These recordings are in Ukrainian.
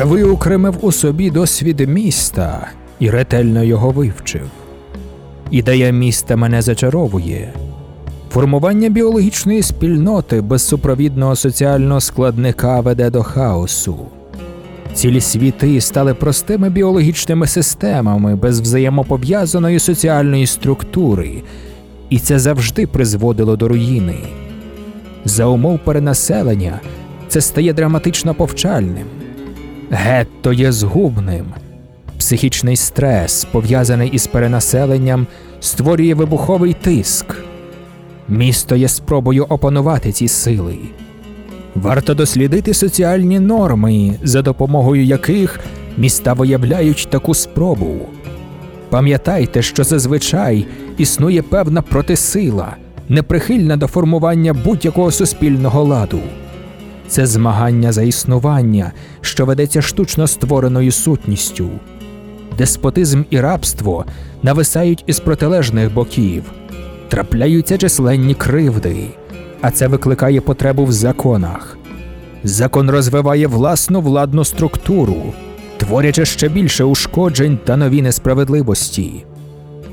Я виокремив у собі досвід міста і ретельно його вивчив. Ідея міста мене зачаровує. Формування біологічної спільноти без супровідного соціального складника веде до хаосу. Цілі світи стали простими біологічними системами без взаємопов'язаної соціальної структури, і це завжди призводило до руїни. За умов перенаселення це стає драматично повчальним. Гетто є згубним. Психічний стрес, пов'язаний із перенаселенням, створює вибуховий тиск. Місто є спробою опанувати ці сили. Варто дослідити соціальні норми, за допомогою яких міста виявляють таку спробу. Пам'ятайте, що зазвичай існує певна протисила, неприхильна до формування будь-якого суспільного ладу. Це змагання за існування, що ведеться штучно створеною сутністю. Деспотизм і рабство нависають із протилежних боків, трапляються численні кривди, а це викликає потребу в законах. Закон розвиває власну владну структуру, творячи ще більше ушкоджень та нові несправедливості.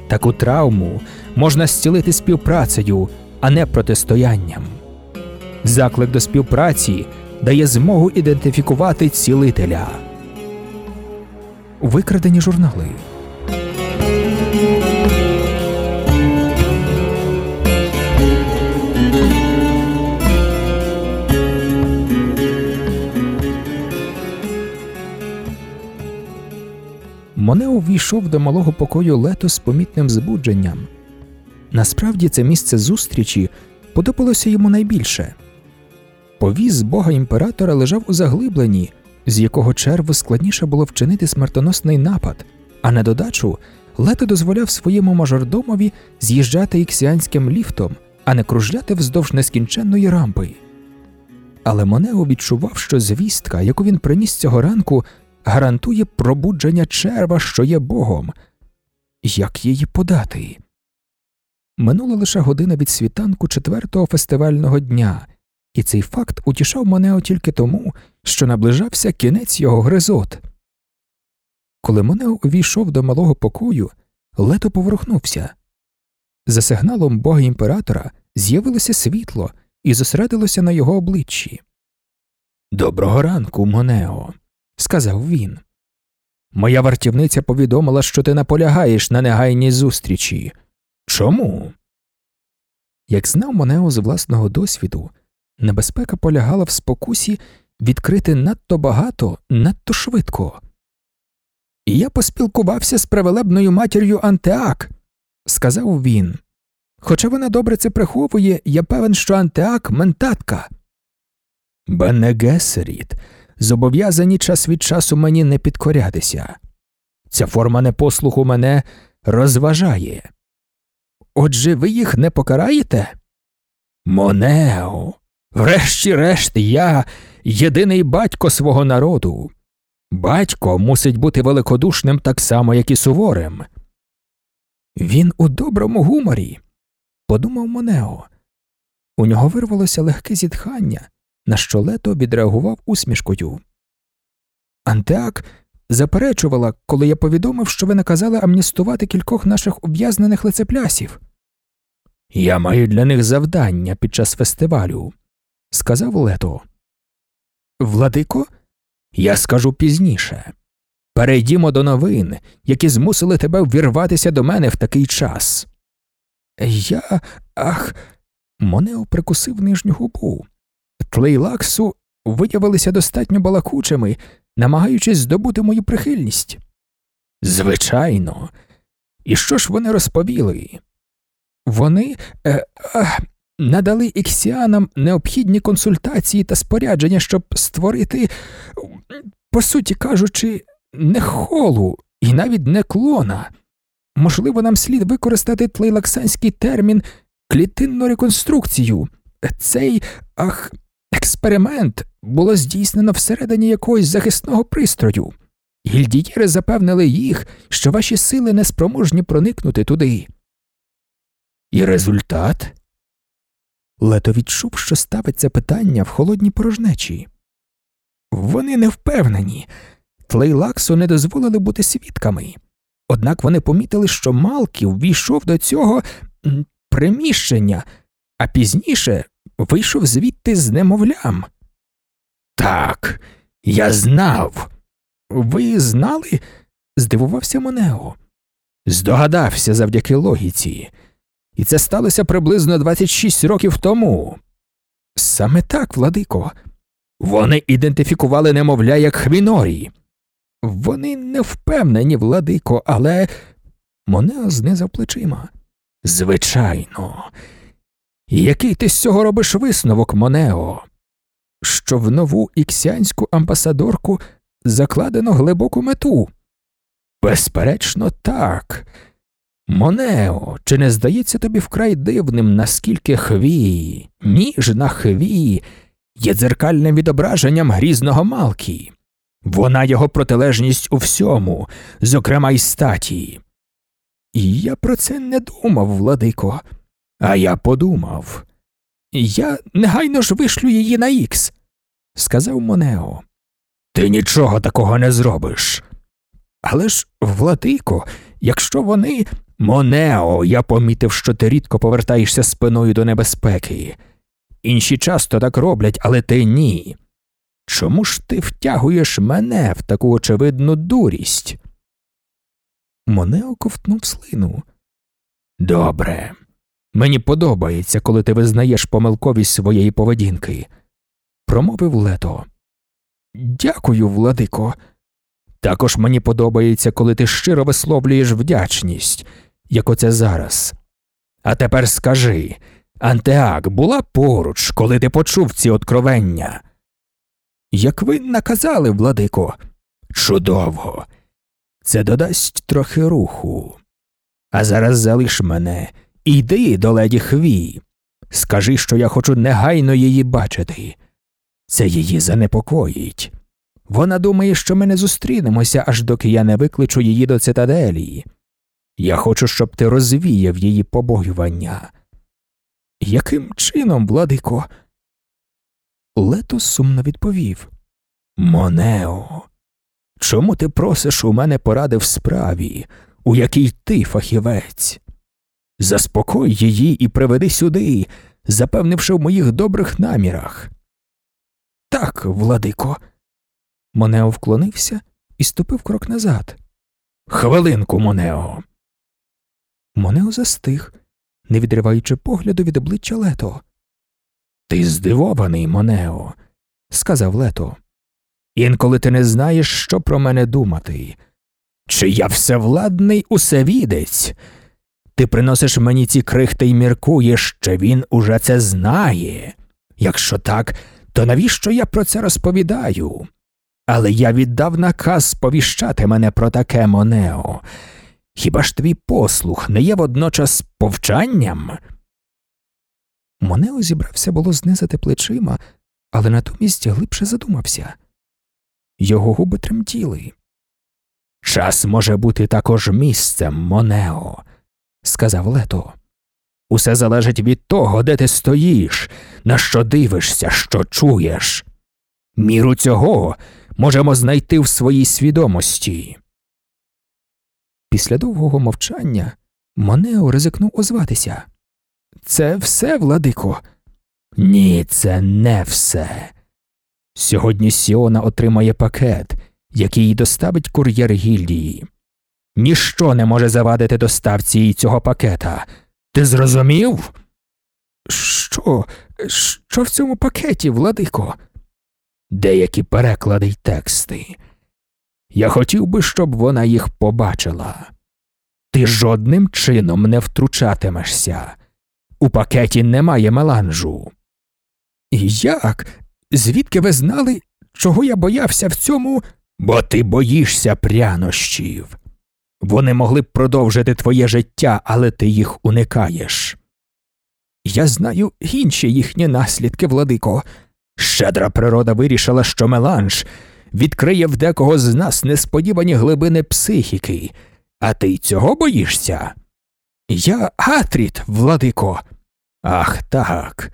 Таку травму можна зцілити співпрацею, а не протистоянням. Заклик до співпраці дає змогу ідентифікувати цілителя. Викрадені журнали. Монео увійшов до малого покою лето з помітним збудженням. Насправді це місце зустрічі подобалося йому найбільше. Повіз бога імператора лежав у заглибленні, з якого черву складніше було вчинити смертоносний напад, а на додачу лето дозволяв своєму мажордомові з'їжджати іксіанським ліфтом, а не кружляти вздовж нескінченної рампи. Але Монео відчував, що звістка, яку він приніс цього ранку, гарантує пробудження черва, що є богом. Як її подати? Минула лише година від світанку четвертого фестивального дня, і цей факт утішав Монео тільки тому, що наближався кінець його гризот. Коли Монео увійшов до малого покою, лето поворухнувся. За сигналом бога імператора з'явилося світло і зосередилося на його обличчі. Доброго ранку, Монео, сказав він. Моя вартівниця повідомила, що ти наполягаєш на негайній зустрічі. Чому? Як знав Монео з власного досвіду, небезпека полягала в спокусі відкрити надто багато, надто швидко. І я поспілкувався з превелебною матір'ю Антеак, сказав він. Хоча вона добре це приховує, я певен, що Антеак ментатка. Бене Гесеріт, зобов'язані час від часу мені не підкорятися. Ця форма непослуху мене розважає. Отже, ви їх не покараєте? Монео, врешті-решт, я єдиний батько свого народу. Батько мусить бути великодушним так само, як і суворим. Він у доброму гуморі, подумав Монео. У нього вирвалося легке зітхання, на що лето відреагував усмішкою. Антеак заперечувала, коли я повідомив, що ви наказали амністувати кількох наших ув'язнених лицеплясів. Я маю для них завдання під час фестивалю, сказав лето. Владико, я скажу пізніше. Перейдімо до новин, які змусили тебе ввірватися до мене в такий час. Я. ах. Монео прикусив нижню губу. Тлейлаксу виявилися достатньо балакучими, намагаючись здобути мою прихильність. Звичайно. І що ж вони розповіли? Вони е, е, надали іксіанам необхідні консультації та спорядження, щоб створити, по суті кажучи, не холу і навіть не клона. Можливо, нам слід використати тлейлаксанський термін клітинну реконструкцію. Цей ах, експеримент було здійснено всередині якогось захисного пристрою. Гільдієри запевнили їх, що ваші сили неспроможні проникнути туди. І результат? Лето відчув, що ставиться питання в холодній порожнечі. Вони не впевнені. Тлейлаксу не дозволили бути свідками. Однак вони помітили, що Малків війшов до цього приміщення, а пізніше вийшов звідти з немовлям. Так, я знав. Ви знали? здивувався Монео. Здогадався завдяки логіці. І це сталося приблизно 26 років тому. Саме так, Владико. Вони ідентифікували немовля як Хвінорі. Вони не впевнені, Владико, але. Монео знизав плечима. Звичайно. Який ти з цього робиш висновок, Монео? Що в нову іксянську амбасадорку закладено глибоку мету? Безперечно, так. Монео, чи не здається тобі вкрай дивним, наскільки хвій, ніжна хвій є дзеркальним відображенням грізного Малкі? Вона його протилежність у всьому, зокрема й статі. І я про це не думав, Владико, а я подумав. Я негайно ж вишлю її на ікс, сказав Монео. Ти нічого такого не зробиш. Але ж, Владико, якщо вони. Монео, я помітив, що ти рідко повертаєшся спиною до небезпеки. Інші часто так роблять, але ти ні. Чому ж ти втягуєш мене в таку очевидну дурість? Монео ковтнув слину. Добре. Мені подобається, коли ти визнаєш помилковість своєї поведінки, промовив лето. Дякую, Владико. Також мені подобається, коли ти щиро висловлюєш вдячність, як оце зараз. А тепер скажи Антеак була поруч, коли ти почув ці откровення? Як ви наказали, Владико, чудово. Це додасть трохи руху. А зараз залиш мене йди до леді Хві. Скажи, що я хочу негайно її бачити. Це її занепокоїть. Вона думає, що ми не зустрінемося, аж доки я не викличу її до цитаделії. Я хочу, щоб ти розвіяв її побоювання. Яким чином, Владико? Лето сумно відповів Монео, чому ти просиш у мене поради в справі, у якій ти фахівець? Заспокой її і приведи сюди, запевнивши в моїх добрих намірах. Так, Владико. Монео вклонився і ступив крок назад. Хвилинку, Монео. Монео застиг, не відриваючи погляду від обличчя Лето. Ти здивований, Монео, сказав Лето. Інколи ти не знаєш, що про мене думати. Чи я всевладний усевідець? Ти приносиш мені ці крихти й міркуєш, що він уже це знає. Якщо так, то навіщо я про це розповідаю? Але я віддав наказ сповіщати мене про таке Монео. Хіба ж твій послух не є водночас повчанням? Монео зібрався було знизити плечима, але натомість глибше задумався. Його губи тремтіли. Час може бути також місцем, Монео, сказав Лето. Усе залежить від того, де ти стоїш, на що дивишся, що чуєш. Міру цього можемо знайти в своїй свідомості. Після довгого мовчання Монео ризикнув озватися. Це все, Владико? Ні, це не все. Сьогодні Сіона отримає пакет, який доставить кур'єр гільдії. Ніщо не може завадити доставці цього пакета. Ти зрозумів? Що? Що в цьому пакеті, Владико? Деякі переклади й тексти. Я хотів би, щоб вона їх побачила. Ти жодним чином не втручатимешся. У пакеті немає меланжу. Як? Звідки ви знали, чого я боявся в цьому? Бо ти боїшся прянощів. Вони могли б продовжити твоє життя, але ти їх уникаєш. Я знаю інші їхні наслідки, Владико. Щедра природа вирішила, що меланж відкриє в декого з нас несподівані глибини психіки, а ти цього боїшся? Я Атріт, Владико. Ах так.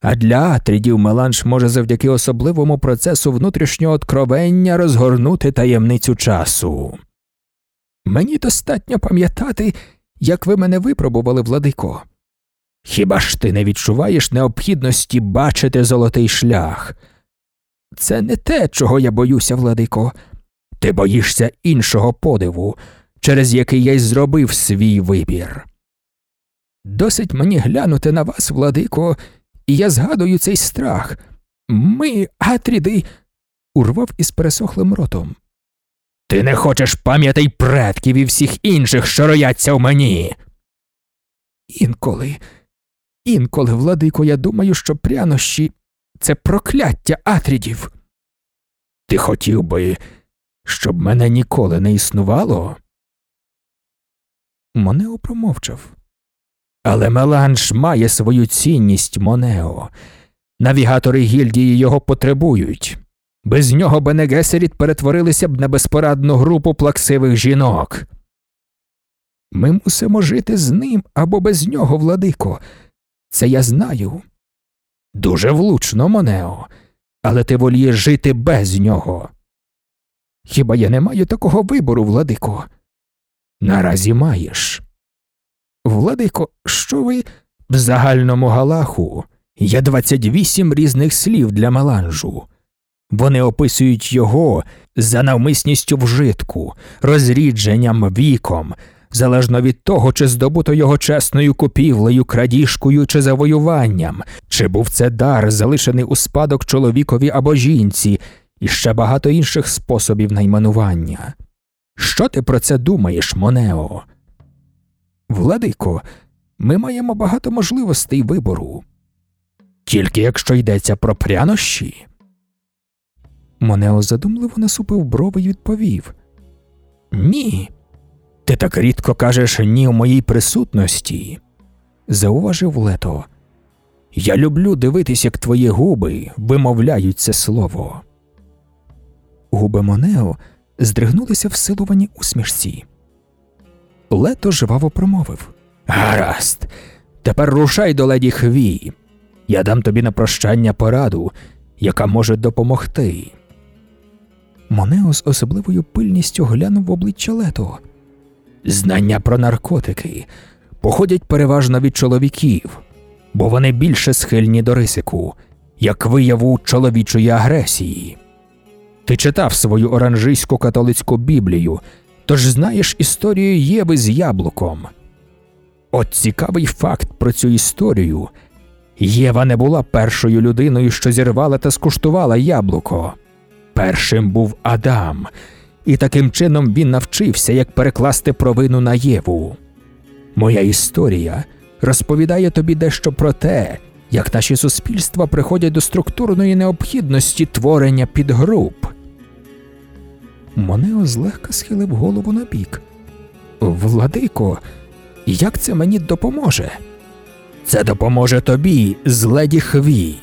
А для атрідів меланж може завдяки особливому процесу внутрішнього откровення розгорнути таємницю часу. Мені достатньо пам'ятати, як ви мене випробували, владико. Хіба ж ти не відчуваєш необхідності бачити золотий шлях? Це не те, чого я боюся, владико. Ти боїшся іншого подиву, через який я й зробив свій вибір. Досить мені глянути на вас, владико, і я згадую цей страх. Ми, Атріди, урвав із пересохлим ротом. Ти не хочеш пам'ятай предків і всіх інших, що рояться в мені. Інколи, інколи, владико, я думаю, що прянощі це прокляття Атрідів. Ти хотів би, щоб мене ніколи не існувало? Монео промовчав. Але меланж має свою цінність, Монео. Навігатори гільдії його потребують. Без нього Бенегесеріт перетворилися б на безпорадну групу плаксивих жінок. Ми мусимо жити з ним або без нього, владико. Це я знаю. Дуже влучно, Монео, але ти волієш жити без нього. Хіба я не маю такого вибору, владико? Наразі маєш. Владико, що ви в загальному галаху є 28 різних слів для меланжу. Вони описують його за навмисністю вжитку, розрідженням, віком, залежно від того, чи здобуто його чесною купівлею, крадіжкою чи завоюванням, чи був це дар, залишений у спадок чоловікові або жінці, і ще багато інших способів найменування. Що ти про це думаєш, Монео? Владико, ми маємо багато можливостей вибору. Тільки якщо йдеться про прянощі. Монео задумливо насупив брови й відповів Ні. Ти так рідко кажеш ні в моїй присутності, зауважив лето. Я люблю дивитись, як твої губи вимовляють це слово. Губи Монео здригнулися в силуваній усмішці. Лето жваво промовив Гаразд, тепер рушай до леді Хві. Я дам тобі на прощання пораду, яка може допомогти. Монео з особливою пильністю глянув в обличчя Лето. Знання про наркотики походять переважно від чоловіків, бо вони більше схильні до ризику, як вияву чоловічої агресії. Ти читав свою оранжийську католицьку біблію, тож знаєш історію Єви з яблуком. От цікавий факт про цю історію Єва не була першою людиною, що зірвала та скуштувала яблуко. Першим був Адам, і таким чином він навчився, як перекласти провину на Єву. Моя історія розповідає тобі дещо про те, як наші суспільства приходять до структурної необхідності творення підгруп. Монео злегка схилив голову на бік. Владико, як це мені допоможе? Це допоможе тобі з леді Хві.